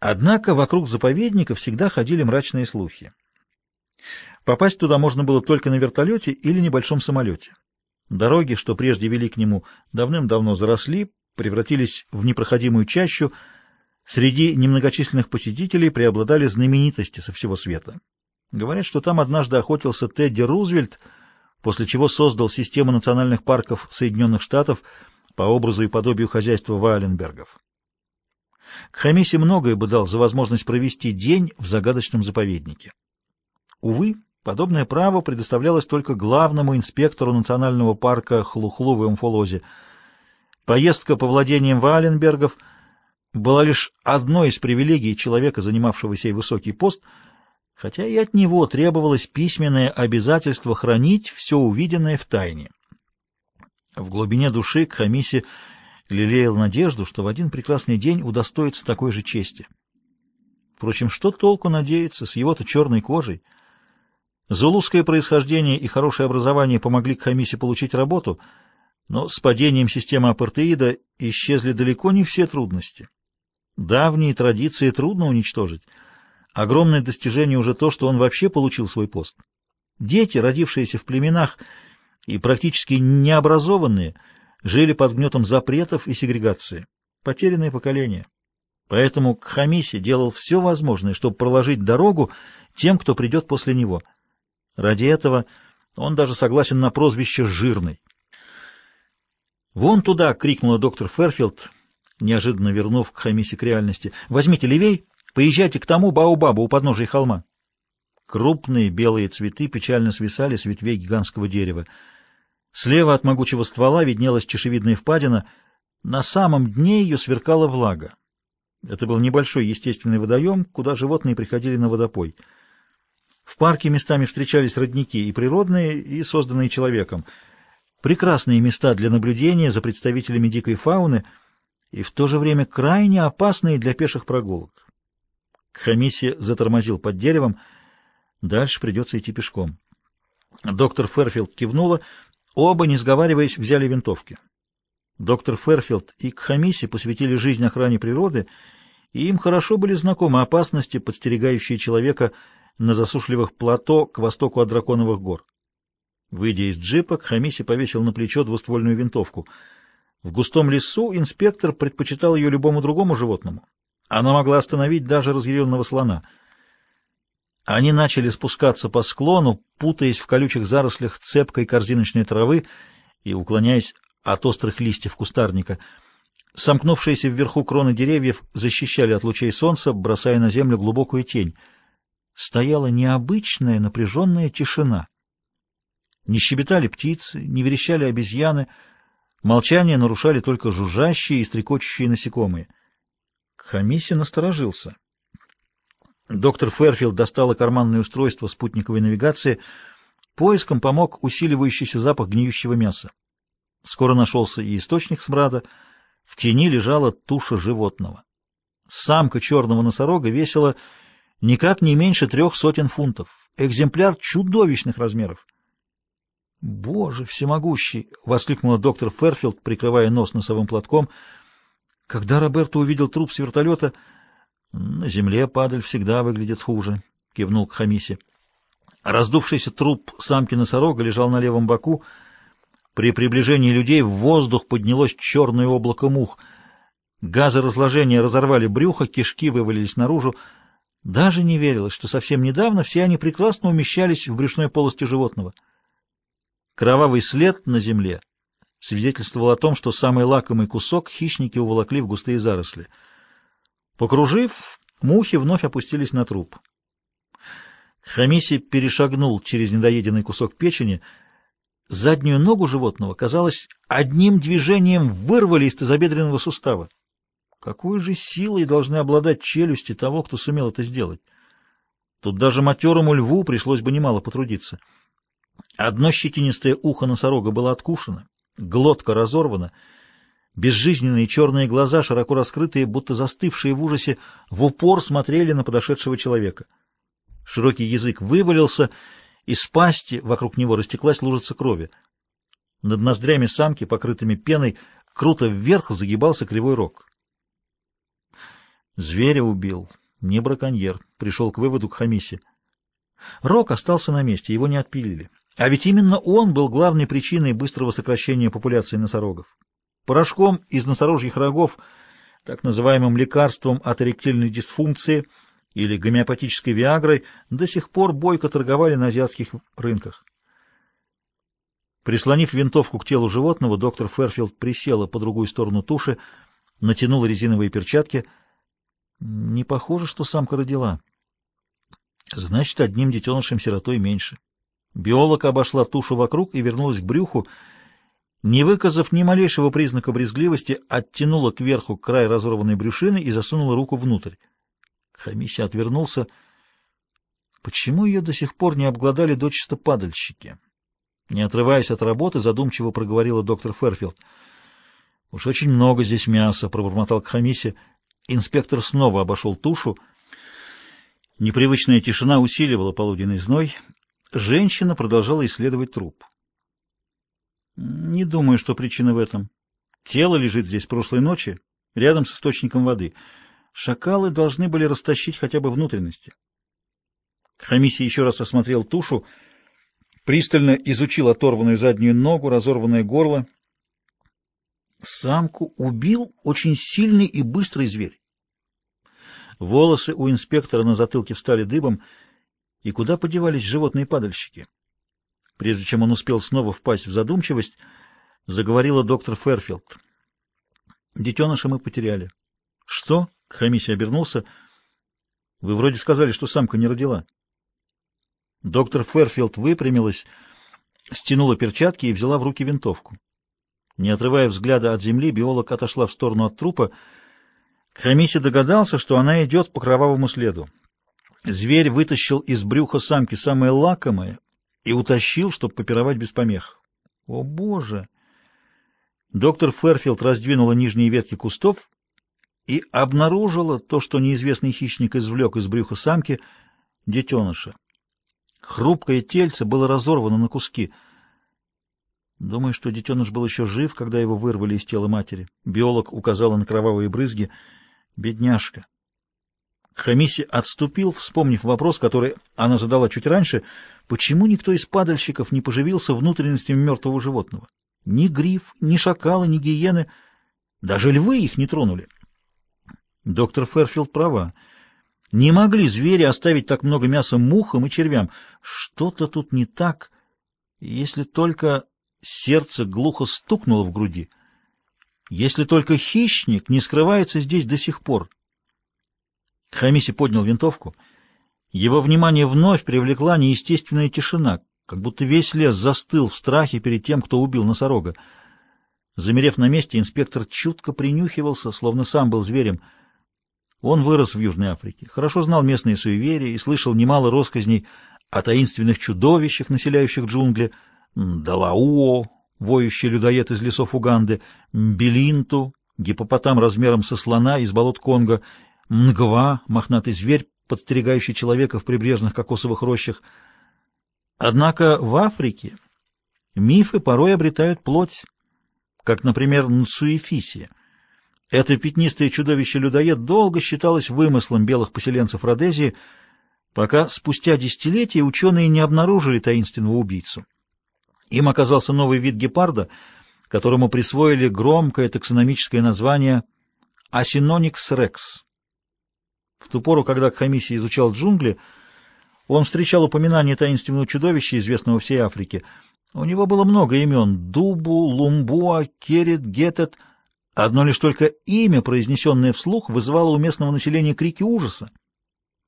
Однако вокруг заповедника всегда ходили мрачные слухи. Попасть туда можно было только на вертолете или небольшом самолете. Дороги, что прежде вели к нему, давным-давно заросли, превратились в непроходимую чащу. Среди немногочисленных посетителей преобладали знаменитости со всего света. Говорят, что там однажды охотился Тедди Рузвельт, после чего создал систему национальных парков Соединенных Штатов по образу и подобию хозяйства Валенбергов. К Хамисе многое бы дал за возможность провести день в загадочном заповеднике. Увы, подобное право предоставлялось только главному инспектору национального парка Хлухлу в Эмфолозе. Поездка по владениям Валенбергов была лишь одной из привилегий человека, занимавшего сей высокий пост, хотя и от него требовалось письменное обязательство хранить все увиденное в тайне. В глубине души к Хамисе лелеял надежду, что в один прекрасный день удостоится такой же чести. Впрочем, что толку надеяться с его-то черной кожей? Зулузское происхождение и хорошее образование помогли Хамисе получить работу, но с падением системы апартеида исчезли далеко не все трудности. Давние традиции трудно уничтожить. Огромное достижение уже то, что он вообще получил свой пост. Дети, родившиеся в племенах и практически необразованные, жили под гнетом запретов и сегрегации. Потерянное поколение. Поэтому Кхамиси делал все возможное, чтобы проложить дорогу тем, кто придет после него — Ради этого он даже согласен на прозвище «жирный». «Вон туда!» — крикнула доктор Ферфилд, неожиданно вернув к Хамисе к реальности. «Возьмите левей, поезжайте к тому Баобабу у подножия холма». Крупные белые цветы печально свисали с ветвей гигантского дерева. Слева от могучего ствола виднелась чешевидная впадина, на самом дне ее сверкала влага. Это был небольшой естественный водоем, куда животные приходили на водопой — в парке местами встречались родники и природные, и созданные человеком. Прекрасные места для наблюдения за представителями дикой фауны и в то же время крайне опасные для пеших прогулок. Хамиси затормозил под деревом. Дальше придется идти пешком. Доктор Ферфилд кивнула. Оба, не сговариваясь, взяли винтовки. Доктор Ферфилд и Кхамиси посвятили жизнь охране природы, и им хорошо были знакомы опасности, подстерегающие человека на засушливых плато к востоку от Драконовых гор. Выйдя из джипа, Хамиси повесил на плечо двуствольную винтовку. В густом лесу инспектор предпочитал ее любому другому животному. Она могла остановить даже разъяренного слона. Они начали спускаться по склону, путаясь в колючих зарослях цепкой корзиночной травы и уклоняясь от острых листьев кустарника. Сомкнувшиеся вверху кроны деревьев защищали от лучей солнца, бросая на землю глубокую тень — стояла необычная напряженная тишина. Не щебетали птицы, не верещали обезьяны, молчание нарушали только жужжащие и стрекочущие насекомые. Хамиси насторожился. Доктор Ферфилд достала карманное устройство спутниковой навигации. Поиском помог усиливающийся запах гниющего мяса. Скоро нашелся и источник смрада. В тени лежала туша животного. Самка черного носорога весила никак не меньше трех сотен фунтов. Экземпляр чудовищных размеров. «Боже всемогущий!» — воскликнула доктор Ферфилд, прикрывая нос носовым платком. Когда Роберто увидел труп с вертолета, «На земле падаль всегда выглядит хуже», — кивнул к Хамисе. Раздувшийся труп самки носорога лежал на левом боку. При приближении людей в воздух поднялось черное облако мух. Газы разложения разорвали брюхо, кишки вывалились наружу. Даже не верилось, что совсем недавно все они прекрасно умещались в брюшной полости животного. Кровавый след на земле свидетельствовал о том, что самый лакомый кусок хищники уволокли в густые заросли. Покружив, мухи вновь опустились на труп. Хамиси перешагнул через недоеденный кусок печени. Заднюю ногу животного, казалось, одним движением вырвали из тазобедренного сустава. Какой же силой должны обладать челюсти того, кто сумел это сделать? Тут даже матерому льву пришлось бы немало потрудиться. Одно щетинистое ухо носорога было откушено, глотка разорвана, безжизненные черные глаза, широко раскрытые, будто застывшие в ужасе, в упор смотрели на подошедшего человека. Широкий язык вывалился, из пасти вокруг него растеклась лужица крови. Над ноздрями самки, покрытыми пеной, круто вверх загибался кривой рог. Зверя убил, не браконьер, пришел к выводу к Хамисе. Рок остался на месте, его не отпилили. А ведь именно он был главной причиной быстрого сокращения популяции носорогов. Порошком из носорожьих рогов, так называемым лекарством от эректильной дисфункции или гомеопатической виагрой, до сих пор бойко торговали на азиатских рынках. Прислонив винтовку к телу животного, доктор Ферфилд присела по другую сторону туши, натянула резиновые перчатки. Не похоже, что самка родила. Значит, одним детенышем-сиротой меньше. Биолог обошла тушу вокруг и вернулась к брюху, не выказав ни малейшего признака брезгливости, оттянула кверху край разорванной брюшины и засунула руку внутрь. Хамися отвернулся. Почему ее до сих пор не обглодали дочисто падальщики? Не отрываясь от работы, задумчиво проговорила доктор Ферфилд. «Уж очень много здесь мяса», — пробормотал Кхамиси. Инспектор снова обошел тушу. Непривычная тишина усиливала полуденный зной. Женщина продолжала исследовать труп. «Не думаю, что причина в этом. Тело лежит здесь прошлой ночи, рядом с источником воды. Шакалы должны были растащить хотя бы внутренности». Хамиси еще раз осмотрел тушу, — пристально изучил оторванную заднюю ногу, разорванное горло. Самку убил очень сильный и быстрый зверь. Волосы у инспектора на затылке встали дыбом, и куда подевались животные-падальщики? Прежде чем он успел снова впасть в задумчивость, заговорила доктор Ферфилд. Детеныша мы потеряли. Что? Хамиси обернулся. Вы вроде сказали, что самка не родила. Доктор Ферфилд выпрямилась, стянула перчатки и взяла в руки винтовку. Не отрывая взгляда от земли, биолог отошла в сторону от трупа. Хамиси догадался, что она идет по кровавому следу. Зверь вытащил из брюха самки самое лакомое и утащил, чтобы попировать без помех. О, Боже! Доктор Ферфилд раздвинула нижние ветки кустов и обнаружила то, что неизвестный хищник извлек из брюха самки детеныша. Хрупкое тельце было разорвано на куски. Думаю, что детеныш был еще жив, когда его вырвали из тела матери. Биолог указала на кровавые брызги. Бедняжка. Хамиси отступил, вспомнив вопрос, который она задала чуть раньше. Почему никто из падальщиков не поживился внутренностями мертвого животного? Ни гриф, ни шакалы, ни гиены. Даже львы их не тронули. Доктор Ферфилд права. Не могли звери оставить так много мяса мухам и червям. Что-то тут не так, если только сердце глухо стукнуло в груди. Если только хищник не скрывается здесь до сих пор. Хамиси поднял винтовку. Его внимание вновь привлекла неестественная тишина, как будто весь лес застыл в страхе перед тем, кто убил носорога. Замерев на месте, инспектор чутко принюхивался, словно сам был зверем — он вырос в Южной Африке, хорошо знал местные суеверия и слышал немало россказней о таинственных чудовищах, населяющих джунгли, Далауо, воющий людоед из лесов Уганды, Белинту, гипопотам размером со слона из болот Конго, Мгва, мохнатый зверь, подстерегающий человека в прибрежных кокосовых рощах. Однако в Африке мифы порой обретают плоть, как, например, Нсуефисия. Это пятнистое чудовище-людоед долго считалось вымыслом белых поселенцев Родезии, пока спустя десятилетия ученые не обнаружили таинственного убийцу. Им оказался новый вид гепарда, которому присвоили громкое таксономическое название Асиноникс рекс. В ту пору, когда Хамиси изучал джунгли, он встречал упоминание таинственного чудовища, известного всей Африке. У него было много имен — Дубу, Лумбуа, Керет, Гетет — Одно лишь только имя, произнесенное вслух, вызывало у местного населения крики ужаса.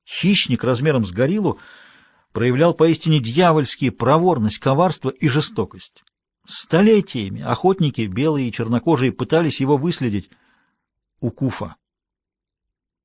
Хищник размером с гориллу проявлял поистине дьявольские проворность, коварство и жестокость. Столетиями охотники, белые и чернокожие, пытались его выследить. Укуфа.